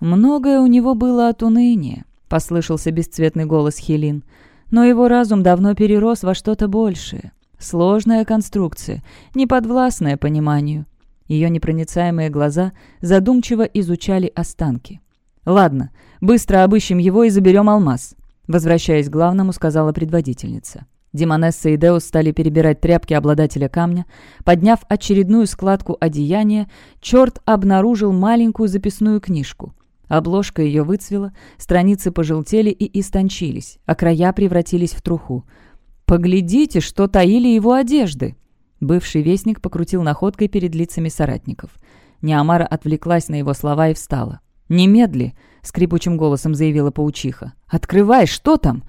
«Многое у него было от уныния», — послышался бесцветный голос Хелин. Но его разум давно перерос во что-то большее. Сложная конструкция, неподвластная пониманию. Ее непроницаемые глаза задумчиво изучали останки. «Ладно, быстро обыщем его и заберем алмаз». возвращаясь к главному, сказала предводительница. Демонесса и Деус стали перебирать тряпки обладателя камня. Подняв очередную складку одеяния, черт обнаружил маленькую записную книжку. Обложка ее выцвела, страницы пожелтели и истончились, а края превратились в труху. «Поглядите, что таили его одежды!» Бывший вестник покрутил находкой перед лицами соратников. Неамара отвлеклась на его слова и встала. «Немедли!» — скрипучим голосом заявила паучиха. «Открывай, что там?»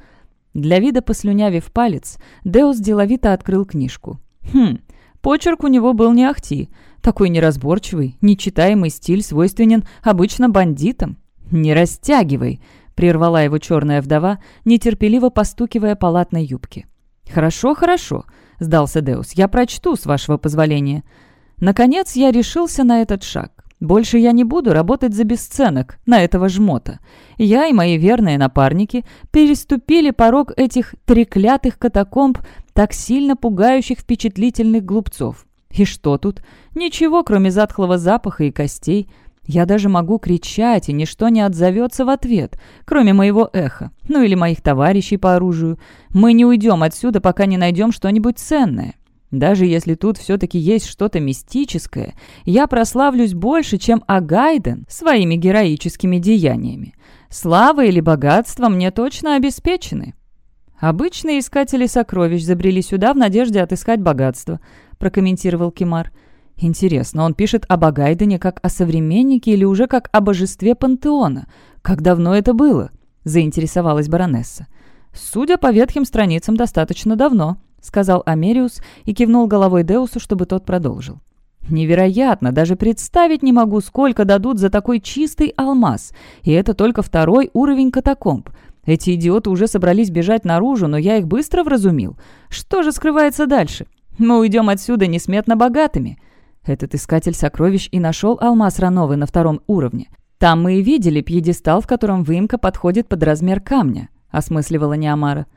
Для вида послюнявив палец, Деус деловито открыл книжку. «Хм, почерк у него был не ахти. Такой неразборчивый, нечитаемый стиль свойственен обычно бандитам. «Не растягивай!» — прервала его черная вдова, нетерпеливо постукивая по латной юбке. «Хорошо, хорошо», — сдался Деус. «Я прочту, с вашего позволения». Наконец я решился на этот шаг. Больше я не буду работать за бесценок на этого жмота. Я и мои верные напарники переступили порог этих треклятых катакомб, так сильно пугающих впечатлительных глупцов. И что тут? Ничего, кроме затхлого запаха и костей. Я даже могу кричать, и ничто не отзовется в ответ, кроме моего эха, ну или моих товарищей по оружию. Мы не уйдем отсюда, пока не найдем что-нибудь ценное. Даже если тут все-таки есть что-то мистическое, я прославлюсь больше, чем Агайден своими героическими деяниями. Слава или богатство мне точно обеспечены. Обычные искатели сокровищ забрели сюда в надежде отыскать богатство, прокомментировал Кимар. Интересно, он пишет об Агайдене как о современнике или уже как о божестве пантеона? Как давно это было? заинтересовалась баронесса. Судя по ветхим страницам, достаточно давно, — сказал Америус и кивнул головой Деусу, чтобы тот продолжил. «Невероятно! Даже представить не могу, сколько дадут за такой чистый алмаз. И это только второй уровень катакомб. Эти идиоты уже собрались бежать наружу, но я их быстро вразумил. Что же скрывается дальше? Мы уйдем отсюда несметно богатыми». Этот искатель сокровищ и нашел алмаз Рановы на втором уровне. Там мы и видели пьедестал, в котором выемка подходит под размер камня, осмысливала Неамара.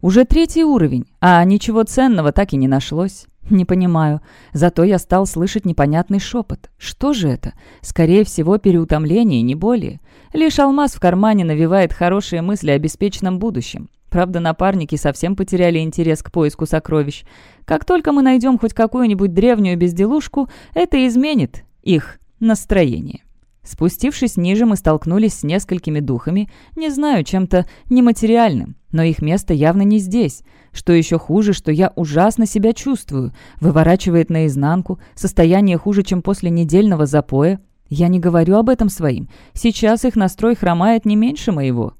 Уже третий уровень, а ничего ценного так и не нашлось. Не понимаю. Зато я стал слышать непонятный шепот. Что же это? Скорее всего, переутомление, не более. Лишь алмаз в кармане навевает хорошие мысли о беспечном будущем. Правда, напарники совсем потеряли интерес к поиску сокровищ. Как только мы найдем хоть какую-нибудь древнюю безделушку, это изменит их настроение. Спустившись ниже, мы столкнулись с несколькими духами, не знаю, чем-то нематериальным, но их место явно не здесь. Что еще хуже, что я ужасно себя чувствую, выворачивает наизнанку, состояние хуже, чем после недельного запоя. Я не говорю об этом своим, сейчас их настрой хромает не меньше моего.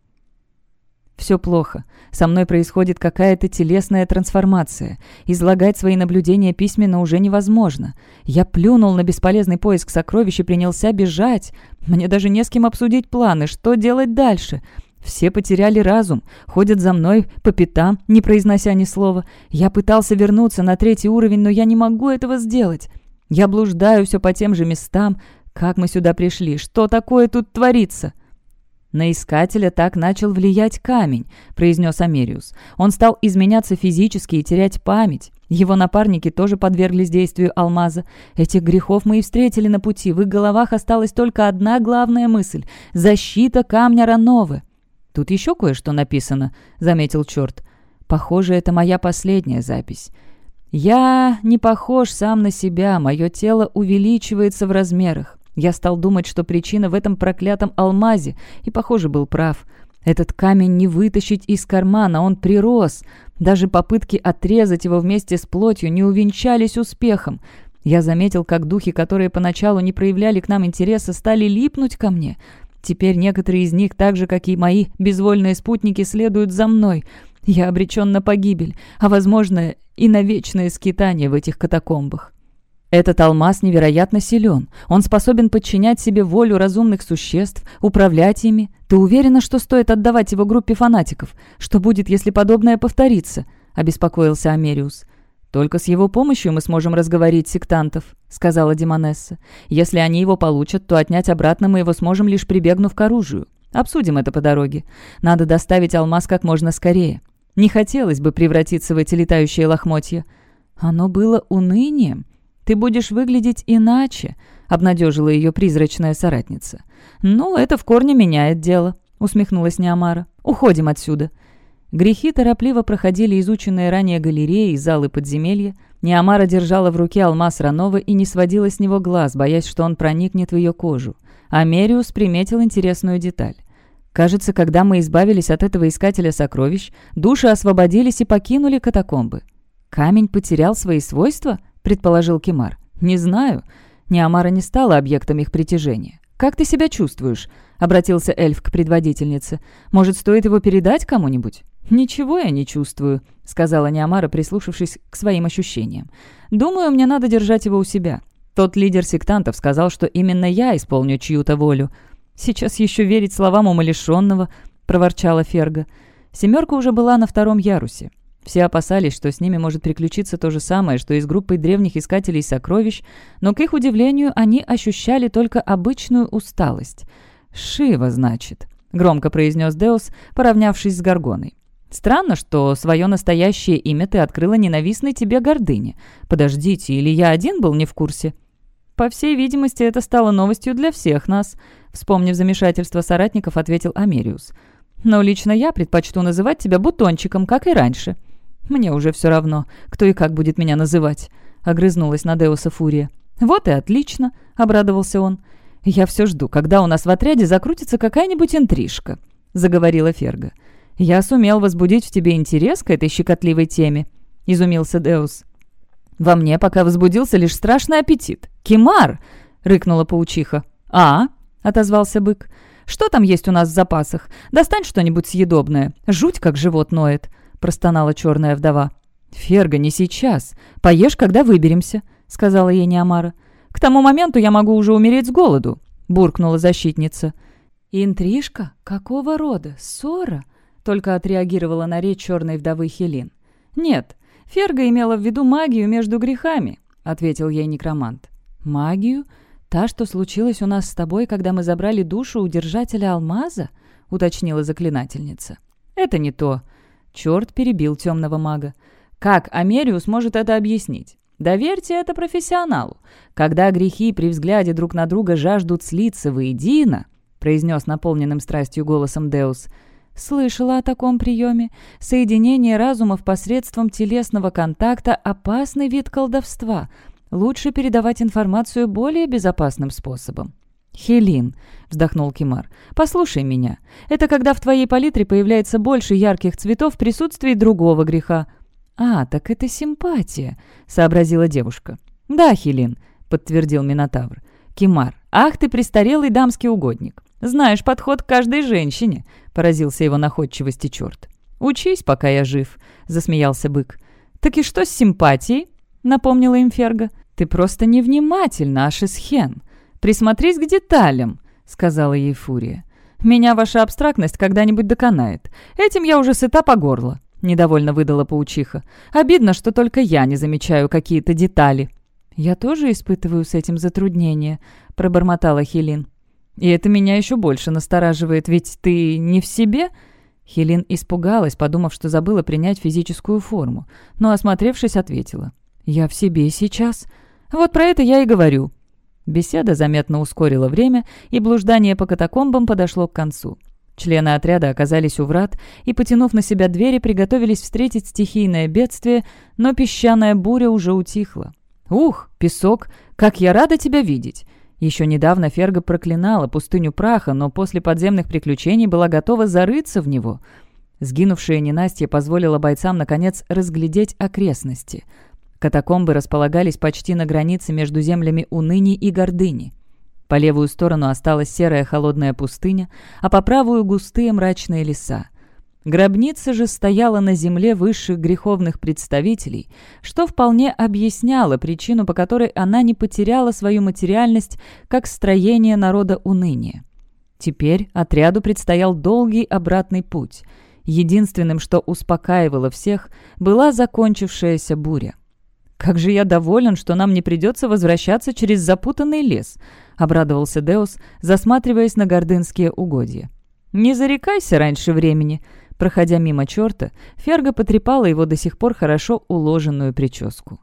Все плохо. Со мной происходит какая-то телесная трансформация. Излагать свои наблюдения письменно уже невозможно. Я плюнул на бесполезный поиск сокровищ и принялся бежать. Мне даже не с кем обсудить планы, что делать дальше. Все потеряли разум, ходят за мной по пятам, не произнося ни слова. Я пытался вернуться на третий уровень, но я не могу этого сделать. Я блуждаю все по тем же местам. Как мы сюда пришли? Что такое тут творится?» «На искателя так начал влиять камень», — произнес Америус. «Он стал изменяться физически и терять память. Его напарники тоже подверглись действию алмаза. Этих грехов мы и встретили на пути. В их головах осталась только одна главная мысль — защита камня Рановы». «Тут еще кое-что написано», — заметил черт. «Похоже, это моя последняя запись». «Я не похож сам на себя, мое тело увеличивается в размерах. Я стал думать, что причина в этом проклятом алмазе, и, похоже, был прав. Этот камень не вытащить из кармана, он прирос. Даже попытки отрезать его вместе с плотью не увенчались успехом. Я заметил, как духи, которые поначалу не проявляли к нам интереса, стали липнуть ко мне. Теперь некоторые из них, так же, как и мои безвольные спутники, следуют за мной. Я обречен на погибель, а, возможно, и на вечное скитание в этих катакомбах. Этот алмаз невероятно силен. Он способен подчинять себе волю разумных существ, управлять ими. Ты уверена, что стоит отдавать его группе фанатиков? Что будет, если подобное повторится?» – обеспокоился Америус. «Только с его помощью мы сможем разговорить сектантов», — сказала Демонесса. «Если они его получат, то отнять обратно мы его сможем, лишь прибегнув к оружию. Обсудим это по дороге. Надо доставить алмаз как можно скорее. Не хотелось бы превратиться в эти летающие лохмотья». Оно было унынием. Ты будешь выглядеть иначе», — обнадежила ее призрачная соратница. «Ну, это в корне меняет дело», — усмехнулась Неамара. Уходим отсюда». Грехи торопливо проходили изученные ранее галереи и залы подземелья. Неамара держала в руке алмаз Ранова и не сводила с него глаз, боясь, что он проникнет в ее кожу. Америус приметил интересную деталь. Кажется, когда мы избавились от этого искателя сокровищ, души освободились и покинули катакомбы. «Камень потерял свои свойства?» — предположил Кимар. «Не знаю. Неамара не стала объектом их притяжения. Как ты себя чувствуешь?» — обратился эльф к предводительнице. «Может, стоит его передать кому-нибудь?» «Ничего я не чувствую», — сказала Неамара, прислушавшись к своим ощущениям. «Думаю, мне надо держать его у себя. Тот лидер сектантов сказал, что именно я исполню чью-то волю. «Сейчас еще верить словам умалишенного», — проворчала Ферга. Семерка уже была на втором ярусе. Все опасались, что с ними может приключиться то же самое, что и с группой древних искателей сокровищ, но, к их удивлению, они ощущали только обычную усталость. «Шива, значит», — громко произнес Деус, поравнявшись с Гаргоной. «Странно, что свое настоящее имя ты открыла ненавистной тебе гордыне. Подождите, или я один был не в курсе?» «По всей видимости, это стало новостью для всех нас», Вспомнив замешательство соратников, ответил Америус. «Но лично я предпочту называть тебя бутончиком, как и раньше». «Мне уже все равно, кто и как будет меня называть», — огрызнулась на Деуса Фурия. «Вот и отлично», — обрадовался он. «Я все жду, когда у нас в отряде закрутится какая-нибудь интрижка», — заговорила Ферга. «Я сумел возбудить в тебе интерес к этой щекотливой теме», — изумился Деус. «Во мне пока возбудился лишь страшный аппетит. Кимар!» — рыкнула паучиха. «А?» отозвался бык. «Что там есть у нас в запасах? Достань что-нибудь съедобное. Жуть, как живот ноет», — простонала черная вдова. «Ферга, не сейчас. Поешь, когда выберемся», — сказала ей Неамара. «К тому моменту я могу уже умереть с голоду», — буркнула защитница. «Интрижка? Какого рода? Ссора?» — только отреагировала на речь черной вдовы Хелин. «Нет, Ферга имела в виду магию между грехами», — ответил ей некромант. «Магию?» «Та, что случилось у нас с тобой, когда мы забрали душу у держателя алмаза?» — уточнила заклинательница. «Это не то». Черт перебил темного мага. «Как Америус может это объяснить? Доверьте это профессионалу. Когда грехи при взгляде друг на друга жаждут слиться воедино», — произнес наполненным страстью голосом Деус, — «слышала о таком приеме. Соединение разумов посредством телесного контакта — опасный вид колдовства». Лучше передавать информацию более безопасным способом. «Хелин», — вздохнул Кимар, — «послушай меня. Это когда в твоей палитре появляется больше ярких цветов в присутствии другого греха». «А, так это симпатия», — сообразила девушка. «Да, Хелин», — подтвердил Минотавр. «Кимар, ах ты престарелый дамский угодник. Знаешь подход к каждой женщине», — поразился его находчивости черт. «Учись, пока я жив», — засмеялся бык. «Так и что с симпатией?» напомнила им Ферга. «Ты просто невнимательна, Ашисхен. Присмотрись к деталям», — сказала ей Фурия. «Меня ваша абстрактность когда-нибудь доконает. Этим я уже сыта по горло», — недовольно выдала паучиха. «Обидно, что только я не замечаю какие-то детали». «Я тоже испытываю с этим затруднения», — пробормотала Хелин. «И это меня еще больше настораживает, ведь ты не в себе?» Хелин испугалась, подумав, что забыла принять физическую форму, но, осмотревшись, ответила. «Я в себе сейчас. Вот про это я и говорю». Беседа заметно ускорила время, и блуждание по катакомбам подошло к концу. Члены отряда оказались у врат и, потянув на себя двери, приготовились встретить стихийное бедствие, но песчаная буря уже утихла. «Ух, песок! Как я рада тебя видеть!» Еще недавно Ферга проклинала пустыню праха, но после подземных приключений была готова зарыться в него. Сгинувшее ненастье позволило бойцам, наконец, разглядеть окрестности – Катакомбы располагались почти на границе между землями Уныни и Гордыни. По левую сторону осталась серая холодная пустыня, а по правую — густые мрачные леса. Гробница же стояла на земле высших греховных представителей, что вполне объясняло причину, по которой она не потеряла свою материальность как строение народа уныния. Теперь отряду предстоял долгий обратный путь. Единственным, что успокаивало всех, была закончившаяся буря — «Как же я доволен, что нам не придется возвращаться через запутанный лес», — обрадовался Деус, засматриваясь на гордынские угодья. «Не зарекайся раньше времени», Проходя мимо черта, Ферга потрепала его до сих пор хорошо уложенную прическу.